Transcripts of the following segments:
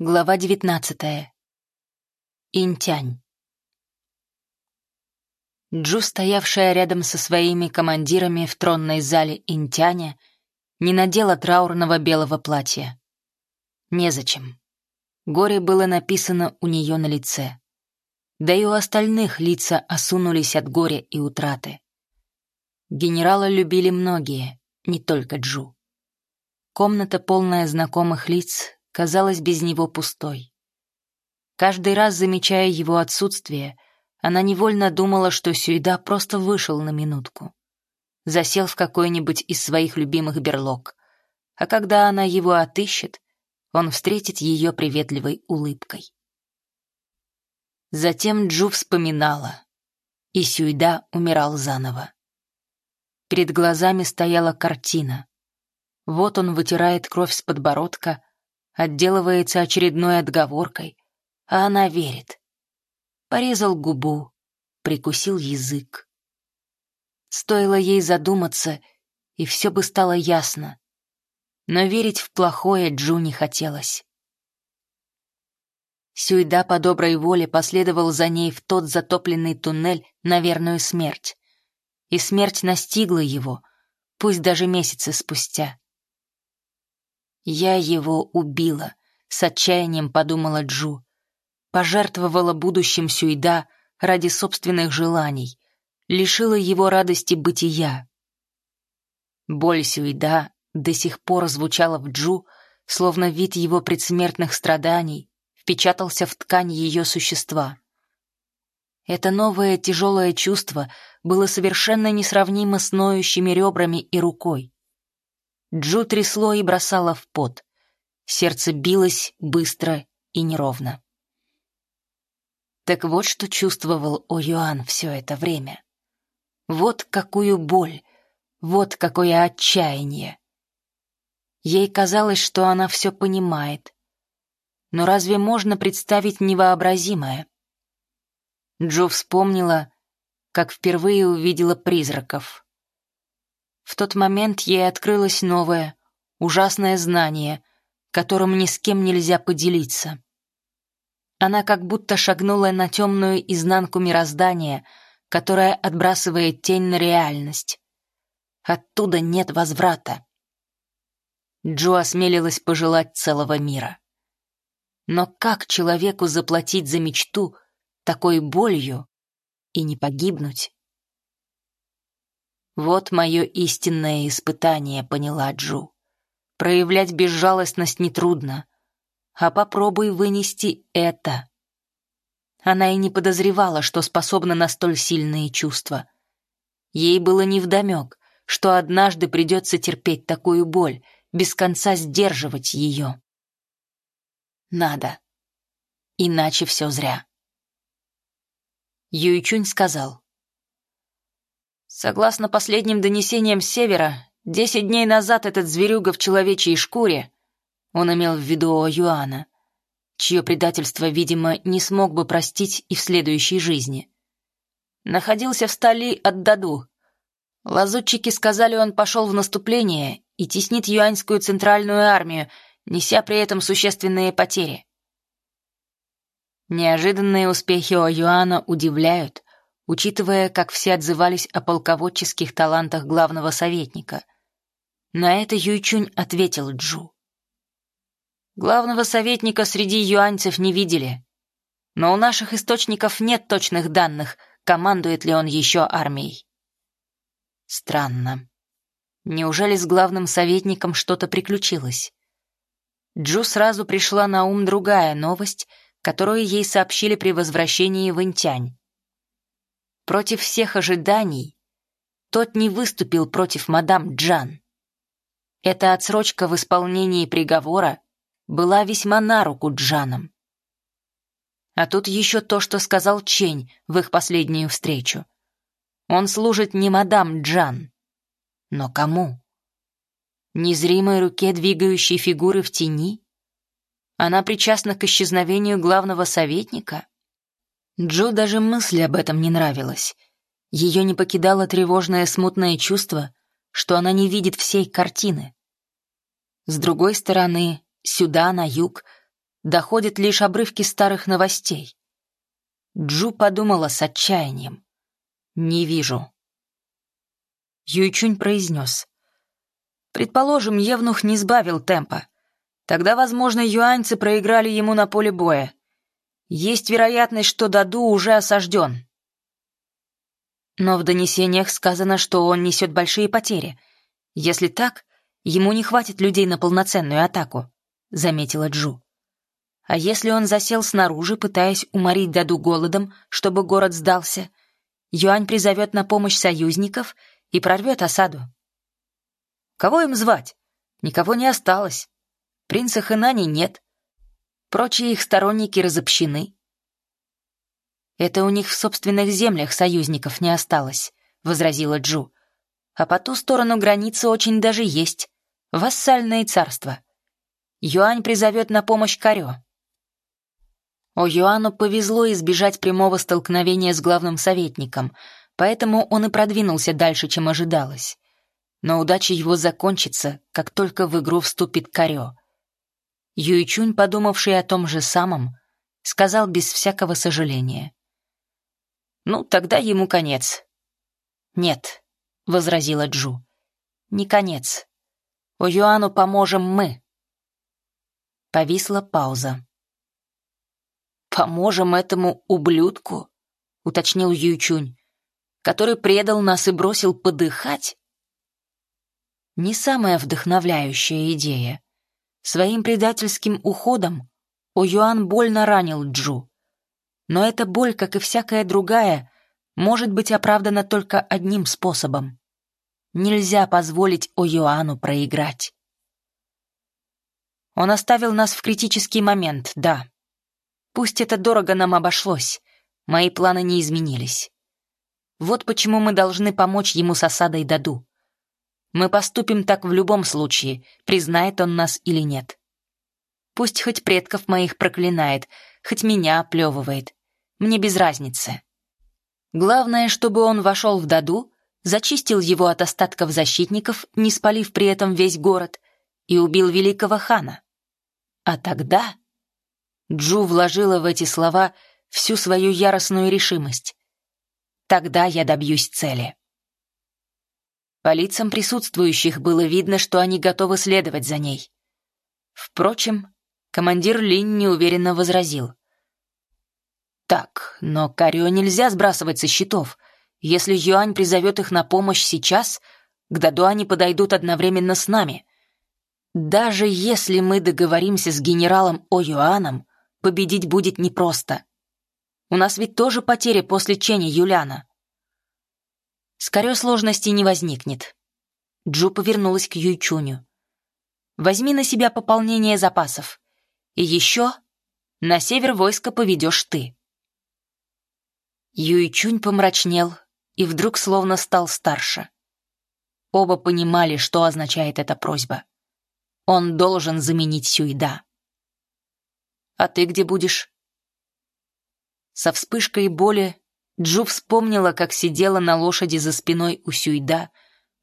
Глава девятнадцатая. Интянь. Джу, стоявшая рядом со своими командирами в тронной зале Интяня, не надела траурного белого платья. Незачем. Горе было написано у нее на лице. Да и у остальных лица осунулись от горя и утраты. Генерала любили многие, не только Джу. Комната, полная знакомых лиц, казалась без него пустой. Каждый раз, замечая его отсутствие, она невольно думала, что Сюйда просто вышел на минутку. Засел в какой-нибудь из своих любимых берлог. А когда она его отыщет, он встретит ее приветливой улыбкой. Затем Джу вспоминала, и Сюйда умирал заново. Перед глазами стояла картина. Вот он вытирает кровь с подбородка, отделывается очередной отговоркой, а она верит. Порезал губу, прикусил язык. Стоило ей задуматься, и все бы стало ясно. Но верить в плохое Джу не хотелось. Сюйда по доброй воле последовал за ней в тот затопленный туннель на верную смерть. И смерть настигла его, пусть даже месяцы спустя. «Я его убила», — с отчаянием подумала Джу. Пожертвовала будущим Сюйда ради собственных желаний, лишила его радости бытия. Боль Сюйда до сих пор звучала в Джу, словно вид его предсмертных страданий впечатался в ткань ее существа. Это новое тяжелое чувство было совершенно несравнимо с ноющими ребрами и рукой. Джу трясло и бросало в пот. Сердце билось быстро и неровно. Так вот что чувствовал О'Юан все это время. Вот какую боль, вот какое отчаяние. Ей казалось, что она все понимает. Но разве можно представить невообразимое? Джо вспомнила, как впервые увидела призраков. В тот момент ей открылось новое, ужасное знание, которым ни с кем нельзя поделиться. Она как будто шагнула на темную изнанку мироздания, которая отбрасывает тень на реальность. Оттуда нет возврата. Джо осмелилась пожелать целого мира. Но как человеку заплатить за мечту такой болью и не погибнуть? Вот мое истинное испытание, поняла Джу. Проявлять безжалостность нетрудно, а попробуй вынести это. Она и не подозревала, что способна на столь сильные чувства. Ей было невдомек, что однажды придется терпеть такую боль, без конца сдерживать ее. Надо. Иначе все зря. Юйчунь сказал. Согласно последним донесениям севера, десять дней назад этот зверюга в человечьей шкуре, он имел в виду Юана, чье предательство, видимо, не смог бы простить и в следующей жизни, находился в стали Отдаду. Лазутчики сказали, он пошел в наступление и теснит юаньскую центральную армию, неся при этом существенные потери. Неожиданные успехи О'Юана удивляют, учитывая, как все отзывались о полководческих талантах главного советника. На это Юйчунь ответил Джу. Главного советника среди юаньцев не видели. Но у наших источников нет точных данных, командует ли он еще армией. Странно. Неужели с главным советником что-то приключилось? Джу сразу пришла на ум другая новость, которую ей сообщили при возвращении в Интянь. Против всех ожиданий тот не выступил против мадам Джан. Эта отсрочка в исполнении приговора была весьма на руку Джанам. А тут еще то, что сказал Чень в их последнюю встречу. Он служит не мадам Джан. Но кому? Незримой руке двигающей фигуры в тени? Она причастна к исчезновению главного советника? Джо даже мысли об этом не нравилось. Ее не покидало тревожное смутное чувство, что она не видит всей картины. С другой стороны, сюда, на юг, доходят лишь обрывки старых новостей. Джу подумала с отчаянием. «Не вижу». Юйчунь произнес. «Предположим, Евнух не сбавил темпа. Тогда, возможно, юаньцы проиграли ему на поле боя. Есть вероятность, что Даду уже осажден». Но в донесениях сказано, что он несет большие потери. Если так, ему не хватит людей на полноценную атаку, заметила Джу. А если он засел снаружи, пытаясь уморить Даду голодом, чтобы город сдался, Юань призовет на помощь союзников и прорвет осаду. Кого им звать? Никого не осталось. Принца Хэнани нет. Прочие их сторонники разобщены. «Это у них в собственных землях союзников не осталось», — возразила Джу. «А по ту сторону границы очень даже есть. Вассальное царство. Юань призовет на помощь Карё». О Юану повезло избежать прямого столкновения с главным советником, поэтому он и продвинулся дальше, чем ожидалось. Но удача его закончится, как только в игру вступит Карё. Юйчунь, подумавший о том же самом, сказал без всякого сожаления. Ну, тогда ему конец. Нет, возразила Джу. Не конец. У Юану поможем мы. Повисла пауза. «Поможем этому ублюдку?» — уточнил Юйчунь, который предал нас и бросил подыхать. Не самая вдохновляющая идея. Своим предательским уходом О Юан больно ранил Джу. Но эта боль, как и всякая другая, может быть оправдана только одним способом. Нельзя позволить О'Юану проиграть. Он оставил нас в критический момент, да. Пусть это дорого нам обошлось, мои планы не изменились. Вот почему мы должны помочь ему с осадой Даду. Мы поступим так в любом случае, признает он нас или нет. Пусть хоть предков моих проклинает, хоть меня оплевывает. Мне без разницы. Главное, чтобы он вошел в Даду, зачистил его от остатков защитников, не спалив при этом весь город, и убил великого хана. А тогда... Джу вложила в эти слова всю свою яростную решимость. Тогда я добьюсь цели. По лицам присутствующих было видно, что они готовы следовать за ней. Впрочем, командир Линь неуверенно возразил. Так, но Карио нельзя сбрасывать со счетов. Если Юань призовет их на помощь сейчас, к Даду они подойдут одновременно с нами. Даже если мы договоримся с генералом О Юаном, победить будет непросто. У нас ведь тоже потери после Чени Юляна. С Карё сложностей не возникнет. Джу повернулась к Юйчуню. Возьми на себя пополнение запасов. И еще на север войска поведешь ты. Юйчунь помрачнел и вдруг словно стал старше. Оба понимали, что означает эта просьба. Он должен заменить Сюйда. «А ты где будешь?» Со вспышкой боли Джу вспомнила, как сидела на лошади за спиной у Сюйда,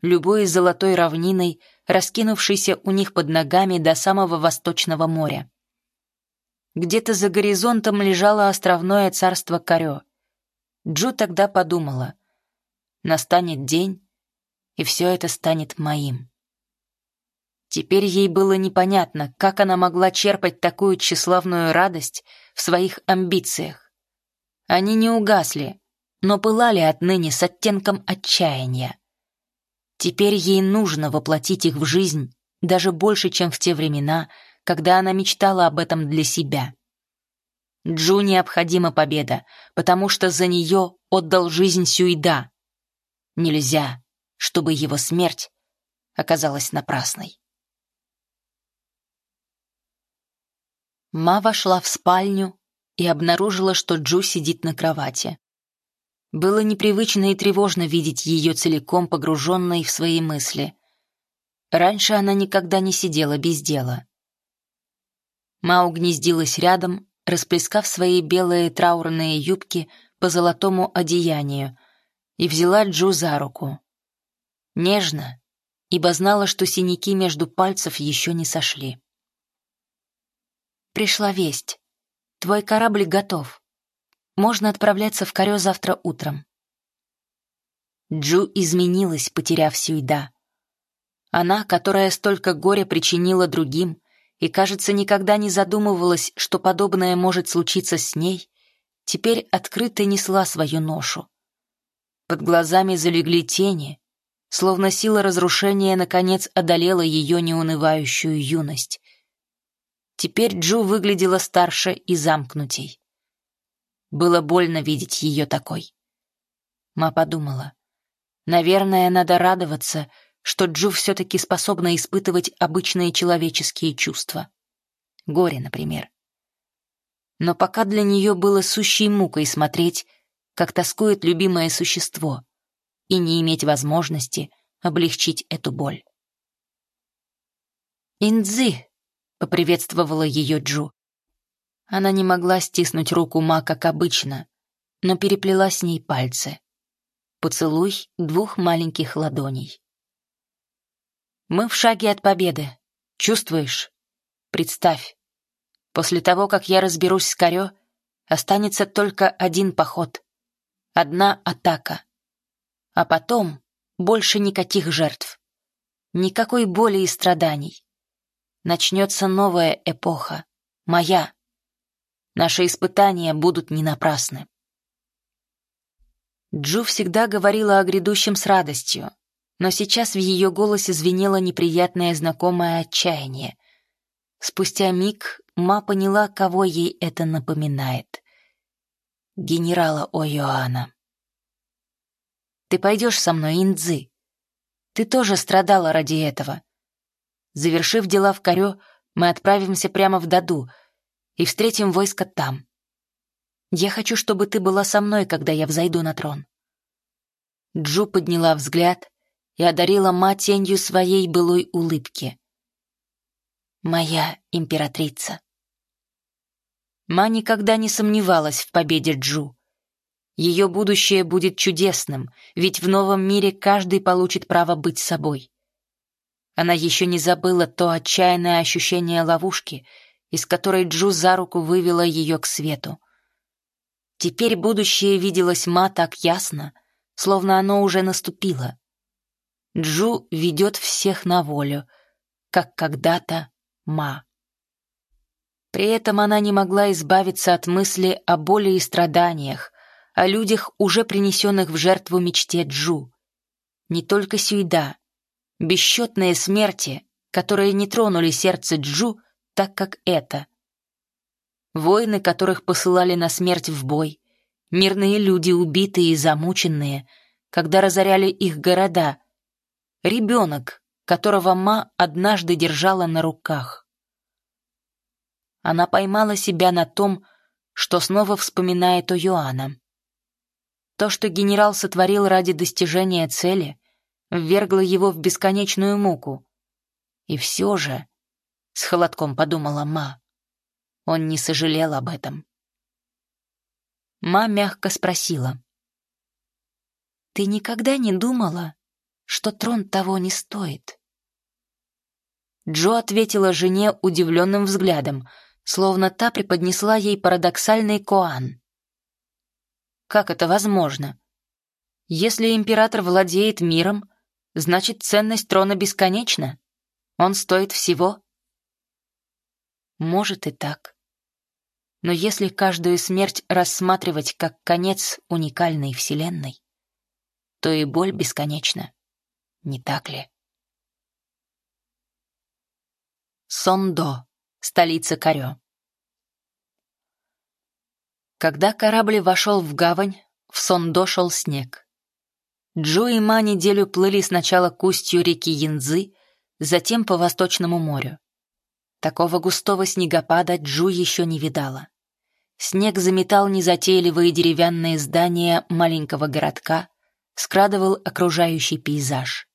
любой золотой равниной, раскинувшейся у них под ногами до самого восточного моря. Где-то за горизонтом лежало островное царство Карё — Джу тогда подумала, настанет день, и все это станет моим. Теперь ей было непонятно, как она могла черпать такую тщеславную радость в своих амбициях. Они не угасли, но пылали отныне с оттенком отчаяния. Теперь ей нужно воплотить их в жизнь даже больше, чем в те времена, когда она мечтала об этом для себя. Джу необходима победа, потому что за нее отдал жизнь Сюида. Нельзя, чтобы его смерть оказалась напрасной. Ма вошла в спальню и обнаружила, что Джу сидит на кровати. Было непривычно и тревожно видеть ее целиком погруженной в свои мысли. Раньше она никогда не сидела без дела. Ма угнездилась рядом расплескав свои белые траурные юбки по золотому одеянию, и взяла Джу за руку. Нежно, ибо знала, что синяки между пальцев еще не сошли. пришла весть. Твой корабль готов. Можно отправляться в Корё завтра утром». Джу изменилась, потеряв Сюйда. Она, которая столько горя причинила другим и, кажется, никогда не задумывалась, что подобное может случиться с ней, теперь открыто несла свою ношу. Под глазами залегли тени, словно сила разрушения наконец одолела ее неунывающую юность. Теперь Джу выглядела старше и замкнутей. Было больно видеть ее такой. Ма подумала. Наверное, надо радоваться, что Джу все-таки способна испытывать обычные человеческие чувства. Горе, например. Но пока для нее было сущей мукой смотреть, как тоскует любимое существо, и не иметь возможности облегчить эту боль. «Индзи!» — поприветствовала ее Джу. Она не могла стиснуть руку Ма, как обычно, но переплела с ней пальцы. Поцелуй двух маленьких ладоней. Мы в шаге от победы. Чувствуешь? Представь. После того, как я разберусь с Карё, останется только один поход. Одна атака. А потом больше никаких жертв. Никакой боли и страданий. Начнется новая эпоха. Моя. Наши испытания будут не напрасны. Джу всегда говорила о грядущем с радостью, но сейчас в ее голосе звенело неприятное знакомое отчаяние. Спустя миг Ма поняла, кого ей это напоминает. Генерала О'Йоана. «Ты пойдешь со мной, Индзы. Ты тоже страдала ради этого. Завершив дела в Корё, мы отправимся прямо в Даду и встретим войско там. Я хочу, чтобы ты была со мной, когда я взойду на трон». Джу подняла взгляд и одарила мать тенью своей былой улыбки. «Моя императрица». Ма никогда не сомневалась в победе Джу. Ее будущее будет чудесным, ведь в новом мире каждый получит право быть собой. Она еще не забыла то отчаянное ощущение ловушки, из которой Джу за руку вывела ее к свету. Теперь будущее виделось Ма так ясно, словно оно уже наступило. Джу ведет всех на волю, как когда-то Ма. При этом она не могла избавиться от мысли о боли и страданиях, о людях, уже принесенных в жертву мечте Джу. Не только Сюйда. Бесчетные смерти, которые не тронули сердце Джу так, как это. Воины, которых посылали на смерть в бой. Мирные люди, убитые и замученные, когда разоряли их города — Ребенок, которого Ма однажды держала на руках. Она поймала себя на том, что снова вспоминает о Йоанна. То, что генерал сотворил ради достижения цели, ввергло его в бесконечную муку. И все же, с холодком подумала Ма, он не сожалел об этом. Ма мягко спросила. «Ты никогда не думала, что трон того не стоит. Джо ответила жене удивленным взглядом, словно та преподнесла ей парадоксальный коан. Как это возможно? Если император владеет миром, значит ценность трона бесконечна. Он стоит всего. Может и так. Но если каждую смерть рассматривать как конец уникальной вселенной, то и боль бесконечна не так ли? Сондо, столица Карё. Когда корабль вошел в гавань, в Сондо шел снег. Джо и Ма неделю плыли сначала к устью реки Янзы, затем по Восточному морю. Такого густого снегопада Джу еще не видала. Снег заметал незатейливые деревянные здания маленького городка, скрадывал окружающий пейзаж.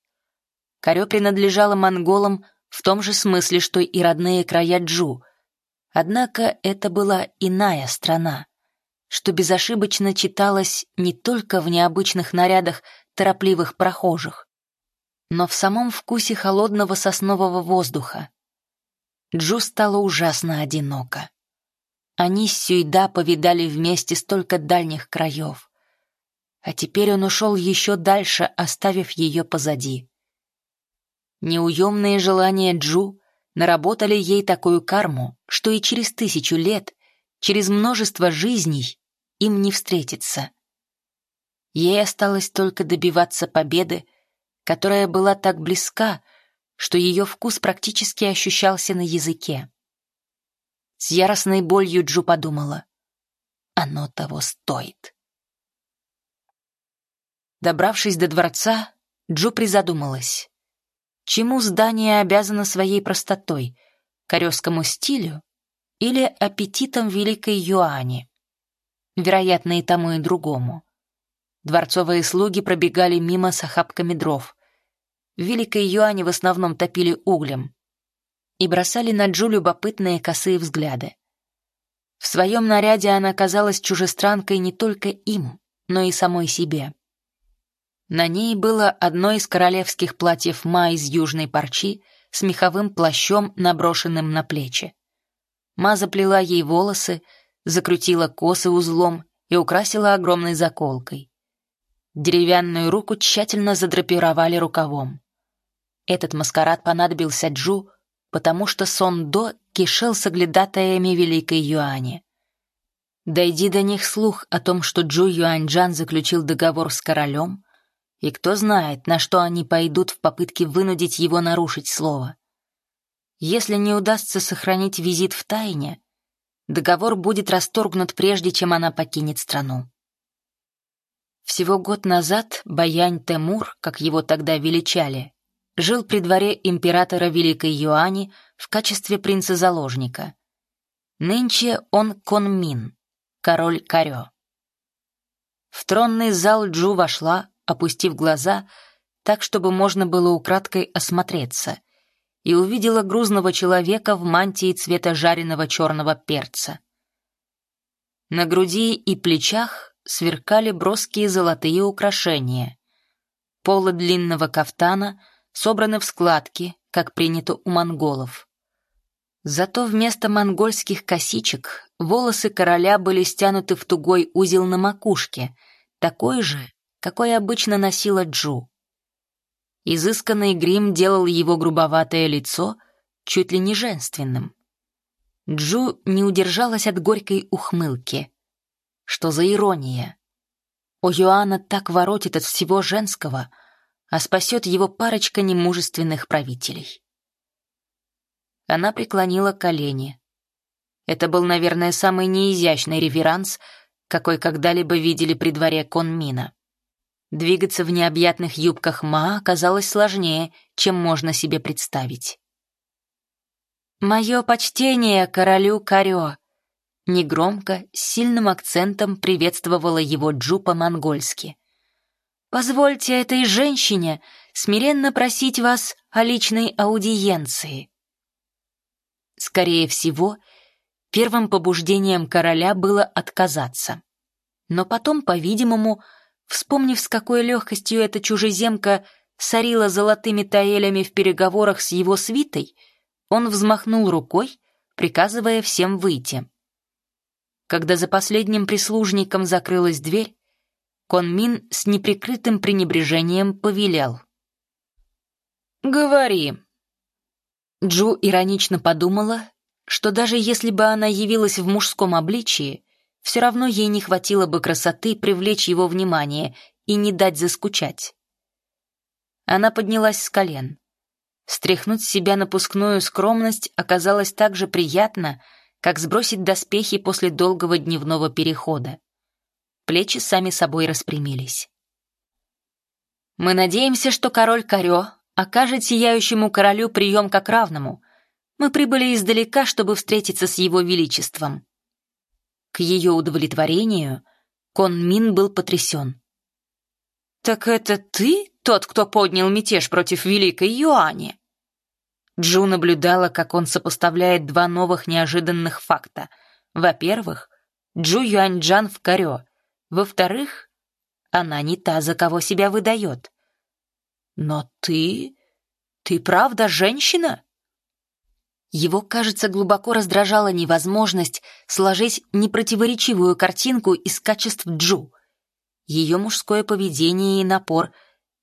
Корё принадлежало монголам в том же смысле, что и родные края Джу. Однако это была иная страна, что безошибочно читалось не только в необычных нарядах торопливых прохожих, но в самом вкусе холодного соснового воздуха. Джу стало ужасно одиноко. Они с Сюйда повидали вместе столько дальних краев. А теперь он ушел еще дальше, оставив ее позади. Неуемные желания Джу наработали ей такую карму, что и через тысячу лет, через множество жизней им не встретиться. Ей осталось только добиваться победы, которая была так близка, что ее вкус практически ощущался на языке. С яростной болью Джу подумала. Оно того стоит. Добравшись до дворца, Джу призадумалась. Чему здание обязано своей простотой? Корёвскому стилю или аппетитам великой Юани? Вероятно, и тому, и другому. Дворцовые слуги пробегали мимо с охапками дров. В великой Юани в основном топили углем и бросали на Джу любопытные косые взгляды. В своем наряде она казалась чужестранкой не только им, но и самой себе. На ней было одно из королевских платьев Ма из южной парчи с меховым плащом, наброшенным на плечи. Ма заплела ей волосы, закрутила косы узлом и украсила огромной заколкой. Деревянную руку тщательно задрапировали рукавом. Этот маскарад понадобился Джу потому что Сон До кишел соглядатаями Великой Юани. Дойди до них слух о том, что Джу Юаньджан заключил договор с королем, и кто знает, на что они пойдут в попытке вынудить его нарушить слово. Если не удастся сохранить визит в тайне, договор будет расторгнут прежде, чем она покинет страну. Всего год назад Баянь Темур, как его тогда величали, жил при дворе императора Великой Юани в качестве принца-заложника. Нынче он Конмин, король Карё. В тронный зал Джу вошла, опустив глаза, так, чтобы можно было украдкой осмотреться, и увидела грузного человека в мантии цвета жареного черного перца. На груди и плечах сверкали броские золотые украшения. Полы длинного кафтана собраны в складки, как принято у монголов. Зато вместо монгольских косичек волосы короля были стянуты в тугой узел на макушке, такой же, какой обычно носила Джу. Изысканный грим делал его грубоватое лицо чуть ли не женственным. Джу не удержалась от горькой ухмылки. Что за ирония? У Юана так воротит от всего женского — а спасет его парочка немужественных правителей. Она преклонила колени. Это был, наверное, самый неизящный реверанс, какой когда-либо видели при дворе Конмина. Двигаться в необъятных юбках Ма оказалось сложнее, чем можно себе представить. «Мое почтение королю Карё!» Негромко, с сильным акцентом приветствовала его Джу по-монгольски. Позвольте этой женщине смиренно просить вас о личной аудиенции. Скорее всего, первым побуждением короля было отказаться. Но потом, по-видимому, вспомнив, с какой легкостью эта чужеземка сорила золотыми таэлями в переговорах с его свитой, он взмахнул рукой, приказывая всем выйти. Когда за последним прислужником закрылась дверь, Конмин с неприкрытым пренебрежением повелел. «Говори». Джу иронично подумала, что даже если бы она явилась в мужском обличии, все равно ей не хватило бы красоты привлечь его внимание и не дать заскучать. Она поднялась с колен. Стряхнуть с себя напускную скромность оказалось так же приятно, как сбросить доспехи после долгого дневного перехода плечи сами собой распрямились. «Мы надеемся, что король Карё окажет сияющему королю прием как равному. Мы прибыли издалека, чтобы встретиться с его величеством». К ее удовлетворению Кон Мин был потрясен. «Так это ты тот, кто поднял мятеж против Великой Юани?» Джу наблюдала, как он сопоставляет два новых неожиданных факта. Во-первых, Джу Юаньджан в Карё, во-вторых, она не та, за кого себя выдает. Но ты... ты правда женщина? Его, кажется, глубоко раздражала невозможность сложить непротиворечивую картинку из качеств Джу. Ее мужское поведение и напор,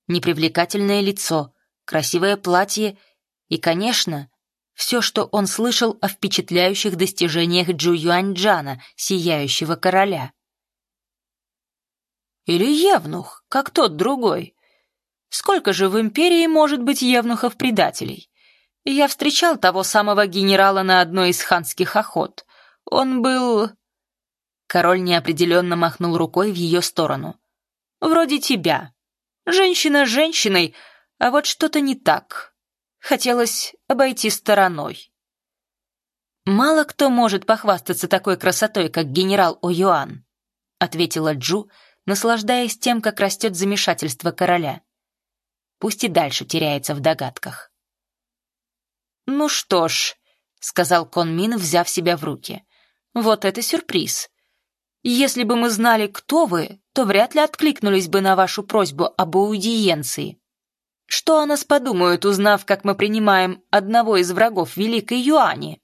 непривлекательное лицо, красивое платье и, конечно, все, что он слышал о впечатляющих достижениях Джу Юаньджана, сияющего короля. Или евнух, как тот другой. Сколько же в империи может быть евнухов-предателей? Я встречал того самого генерала на одной из ханских охот. Он был...» Король неопределенно махнул рукой в ее сторону. «Вроде тебя. Женщина женщиной, а вот что-то не так. Хотелось обойти стороной». «Мало кто может похвастаться такой красотой, как генерал О'Юан», ответила Джу, наслаждаясь тем, как растет замешательство короля. Пусть и дальше теряется в догадках. «Ну что ж», — сказал Конмин, взяв себя в руки, — «вот это сюрприз. Если бы мы знали, кто вы, то вряд ли откликнулись бы на вашу просьбу об аудиенции. Что о нас подумают, узнав, как мы принимаем одного из врагов Великой Юани?»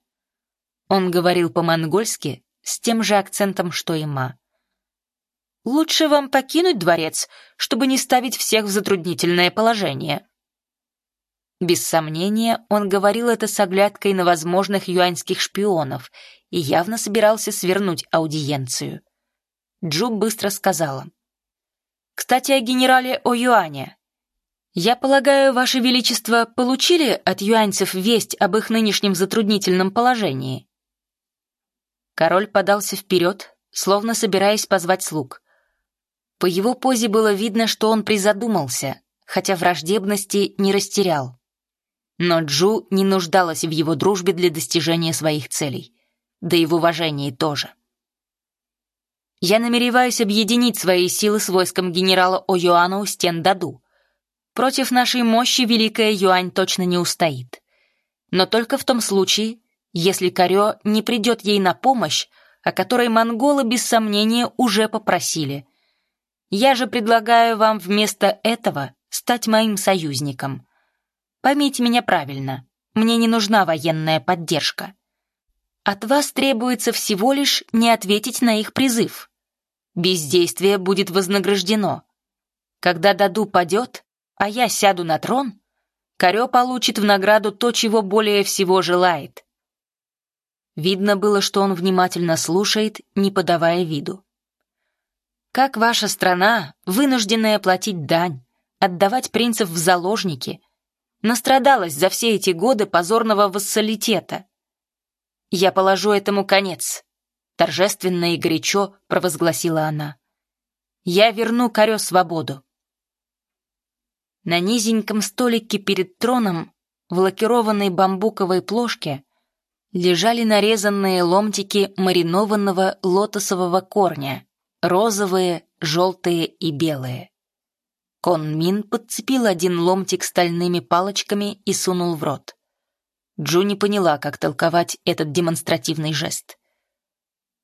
Он говорил по-монгольски с тем же акцентом, что и Ма. «Лучше вам покинуть дворец, чтобы не ставить всех в затруднительное положение», без сомнения, он говорил это с оглядкой на возможных юаньских шпионов и явно собирался свернуть аудиенцию. Джу быстро сказала. «Кстати, о генерале О Юане. Я полагаю, Ваше Величество получили от юаньцев весть об их нынешнем затруднительном положении?» Король подался вперед, словно собираясь позвать слуг. По его позе было видно, что он призадумался, хотя враждебности не растерял. Но Джу не нуждалась в его дружбе для достижения своих целей. Да и в уважении тоже. Я намереваюсь объединить свои силы с войском генерала О'Юана у стен Даду. Против нашей мощи Великая Юань точно не устоит. Но только в том случае, если Карё не придет ей на помощь, о которой монголы без сомнения уже попросили. Я же предлагаю вам вместо этого стать моим союзником. Поймите меня правильно, мне не нужна военная поддержка. От вас требуется всего лишь не ответить на их призыв. Бездействие будет вознаграждено. Когда Даду падет, а я сяду на трон, Карё получит в награду то, чего более всего желает. Видно было, что он внимательно слушает, не подавая виду. Как ваша страна, вынужденная платить дань, отдавать принцев в заложники — настрадалась за все эти годы позорного вассалитета. «Я положу этому конец», — торжественно и горячо провозгласила она. «Я верну Карё свободу». На низеньком столике перед троном в лакированной бамбуковой плошке лежали нарезанные ломтики маринованного лотосового корня, розовые, желтые и белые. Кон Мин подцепил один ломтик стальными палочками и сунул в рот. Джу не поняла, как толковать этот демонстративный жест.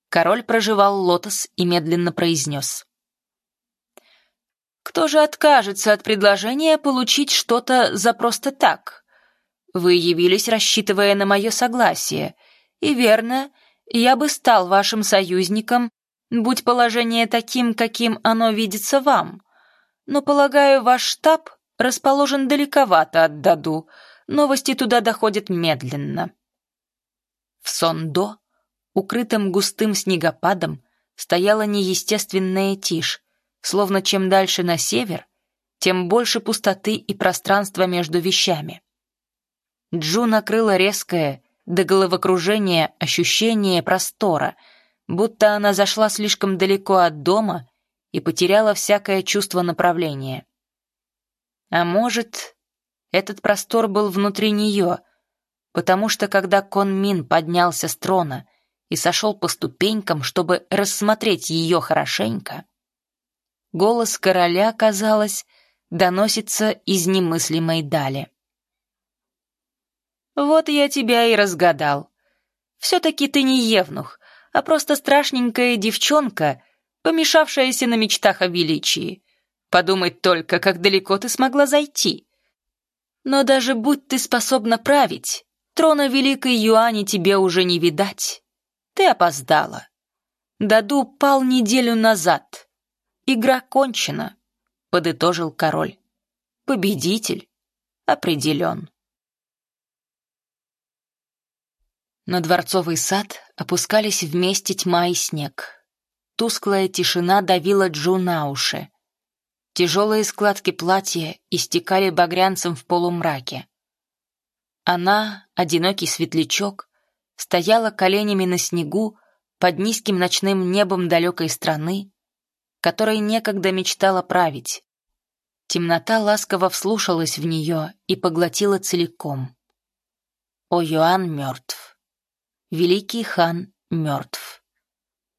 Король прожевал лотос и медленно произнес. «Кто же откажется от предложения получить что-то за просто так? Вы явились, рассчитывая на мое согласие, и верно, я бы стал вашим союзником, будь положение таким, каким оно видится вам» но, полагаю, ваш штаб расположен далековато от Даду. Новости туда доходят медленно. В Сондо, укрытом густым снегопадом, стояла неестественная тишь, словно чем дальше на север, тем больше пустоты и пространства между вещами. Джу накрыла резкое, до головокружения ощущение простора, будто она зашла слишком далеко от дома и потеряла всякое чувство направления. А может, этот простор был внутри нее, потому что когда Кон Мин поднялся с трона и сошел по ступенькам, чтобы рассмотреть ее хорошенько, голос короля, казалось, доносится из немыслимой дали. «Вот я тебя и разгадал. Все-таки ты не евнух, а просто страшненькая девчонка, помешавшаяся на мечтах о величии. Подумать только, как далеко ты смогла зайти. Но даже будь ты способна править, Трона Великой Юани тебе уже не видать. Ты опоздала. Даду пал неделю назад. Игра кончена, подытожил король. Победитель определен. На дворцовый сад опускались вместе тьма и снег. Тусклая тишина давила Джу на уши. Тяжелые складки платья истекали багрянцем в полумраке. Она, одинокий светлячок, стояла коленями на снегу под низким ночным небом далекой страны, которой некогда мечтала править. Темнота ласково вслушалась в нее и поглотила целиком. О Юан мертв. Великий хан мертв.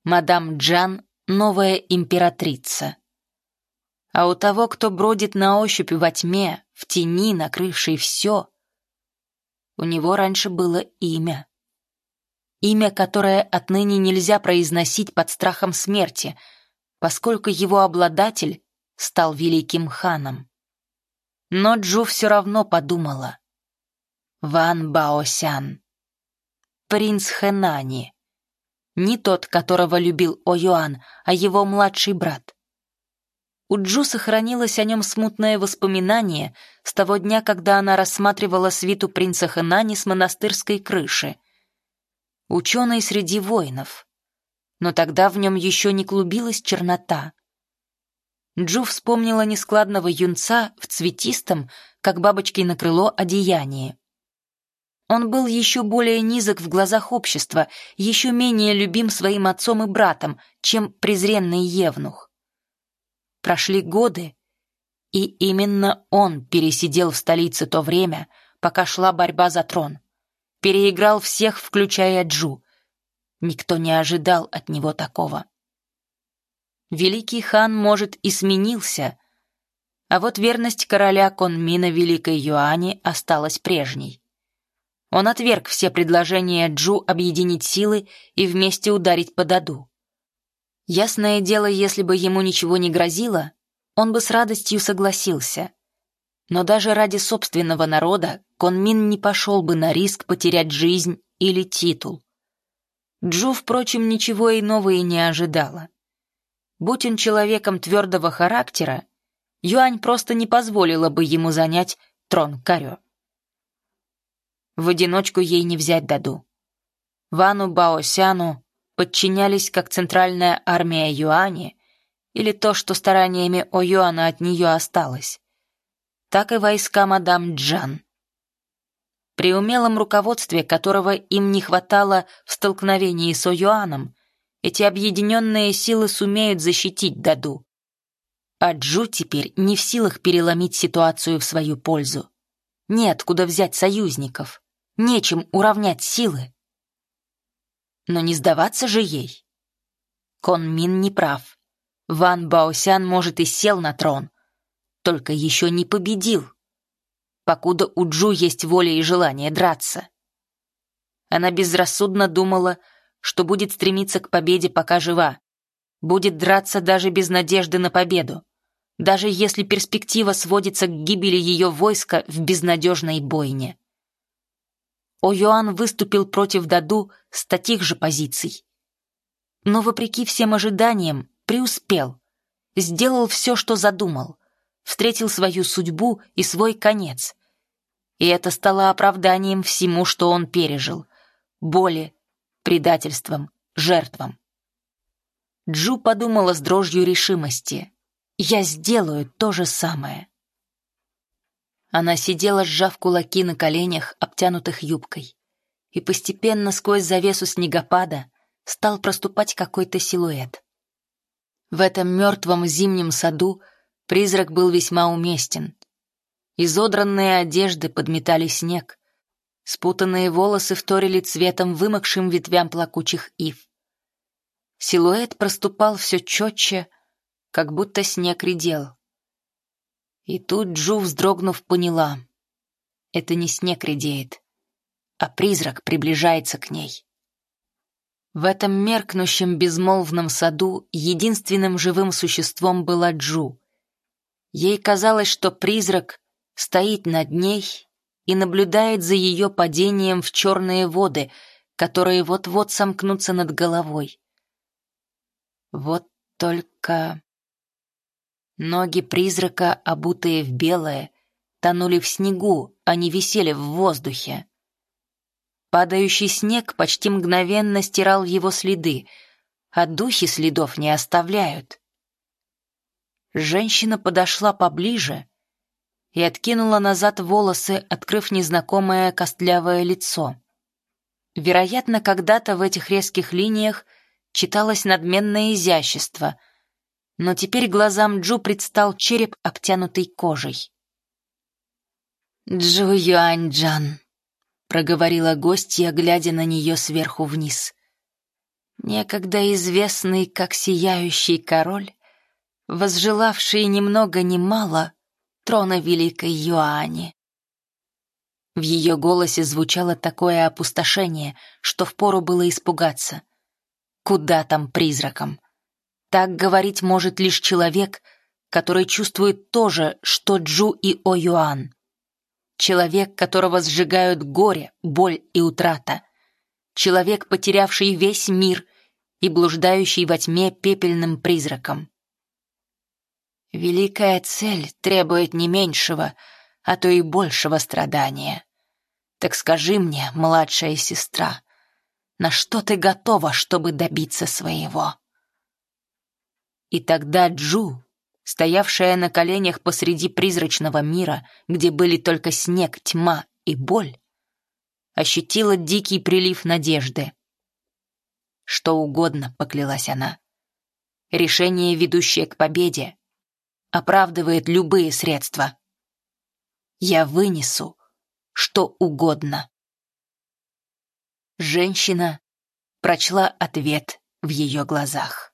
Мадам Джан — новая императрица. А у того, кто бродит на ощупь во тьме, в тени, накрывшей все, у него раньше было имя. Имя, которое отныне нельзя произносить под страхом смерти, поскольку его обладатель стал великим ханом. Но Джу все равно подумала. Ван Баосян. Принц Хэнани. Не тот, которого любил О Юан, а его младший брат. У Джу сохранилось о нем смутное воспоминание с того дня, когда она рассматривала свиту принца Хэнани с монастырской крыши. Ученый среди воинов. Но тогда в нем еще не клубилась чернота. Джу вспомнила нескладного юнца в цветистом, как бабочки на крыло, одеянии. Он был еще более низок в глазах общества, еще менее любим своим отцом и братом, чем презренный евнух. Прошли годы, и именно он пересидел в столице то время, пока шла борьба за трон. Переиграл всех, включая Джу. Никто не ожидал от него такого. Великий хан, может, и сменился, а вот верность короля Конмина Великой Юани осталась прежней. Он отверг все предложения Джу объединить силы и вместе ударить по Даду. Ясное дело, если бы ему ничего не грозило, он бы с радостью согласился. Но даже ради собственного народа Конмин не пошел бы на риск потерять жизнь или титул. Джу, впрочем, ничего иного и не ожидала. Будь он человеком твердого характера, Юань просто не позволила бы ему занять трон Карё. В одиночку ей не взять Даду. Вану Баосяну подчинялись как центральная армия Юани или то, что стараниями О Юана от нее осталось, так и войска мадам Джан. При умелом руководстве, которого им не хватало в столкновении с О Юаном, эти объединенные силы сумеют защитить Даду. А Джу теперь не в силах переломить ситуацию в свою пользу. Нет куда взять союзников, нечем уравнять силы но не сдаваться же ей. Кон Мин не прав. Ван Баосян, может, и сел на трон, только еще не победил, покуда у Джу есть воля и желание драться. Она безрассудно думала, что будет стремиться к победе, пока жива, будет драться даже без надежды на победу, даже если перспектива сводится к гибели ее войска в безнадежной бойне. О Юан выступил против Даду с таких же позиций. Но, вопреки всем ожиданиям, преуспел, сделал все, что задумал, встретил свою судьбу и свой конец. И это стало оправданием всему, что он пережил — боли, предательством, жертвам. Джу подумала с дрожью решимости. «Я сделаю то же самое». Она сидела, сжав кулаки на коленях, обтянутых юбкой. И постепенно сквозь завесу снегопада стал проступать какой-то силуэт. В этом мертвом зимнем саду призрак был весьма уместен. Изодранные одежды подметали снег, спутанные волосы вторили цветом вымокшим ветвям плакучих ив. Силуэт проступал все четче, как будто снег редел. И тут Джу, вздрогнув, поняла. Это не снег редеет, а призрак приближается к ней. В этом меркнущем безмолвном саду единственным живым существом была Джу. Ей казалось, что призрак стоит над ней и наблюдает за ее падением в черные воды, которые вот-вот сомкнутся над головой. Вот только... Ноги призрака, обутые в белое, тонули в снегу, а не висели в воздухе. Падающий снег почти мгновенно стирал его следы, а духи следов не оставляют. Женщина подошла поближе и откинула назад волосы, открыв незнакомое костлявое лицо. Вероятно, когда-то в этих резких линиях читалось надменное изящество, но теперь глазам Джу предстал череп, обтянутый кожей. «Джу Юаньджан», — проговорила гостья, глядя на нее сверху вниз. «Некогда известный как Сияющий Король, возжелавший ни много ни мало трона Великой Юани». В ее голосе звучало такое опустошение, что впору было испугаться. Куда там призракам? Так говорить может лишь человек, который чувствует то же, что Джу и О Юан. Человек, которого сжигают горе, боль и утрата. Человек, потерявший весь мир и блуждающий во тьме пепельным призраком. Великая цель требует не меньшего, а то и большего страдания. Так скажи мне, младшая сестра, на что ты готова, чтобы добиться своего?» И тогда Джу стоявшая на коленях посреди призрачного мира, где были только снег, тьма и боль, ощутила дикий прилив надежды. Что угодно, поклялась она. Решение, ведущее к победе, оправдывает любые средства. Я вынесу что угодно. Женщина прочла ответ в ее глазах.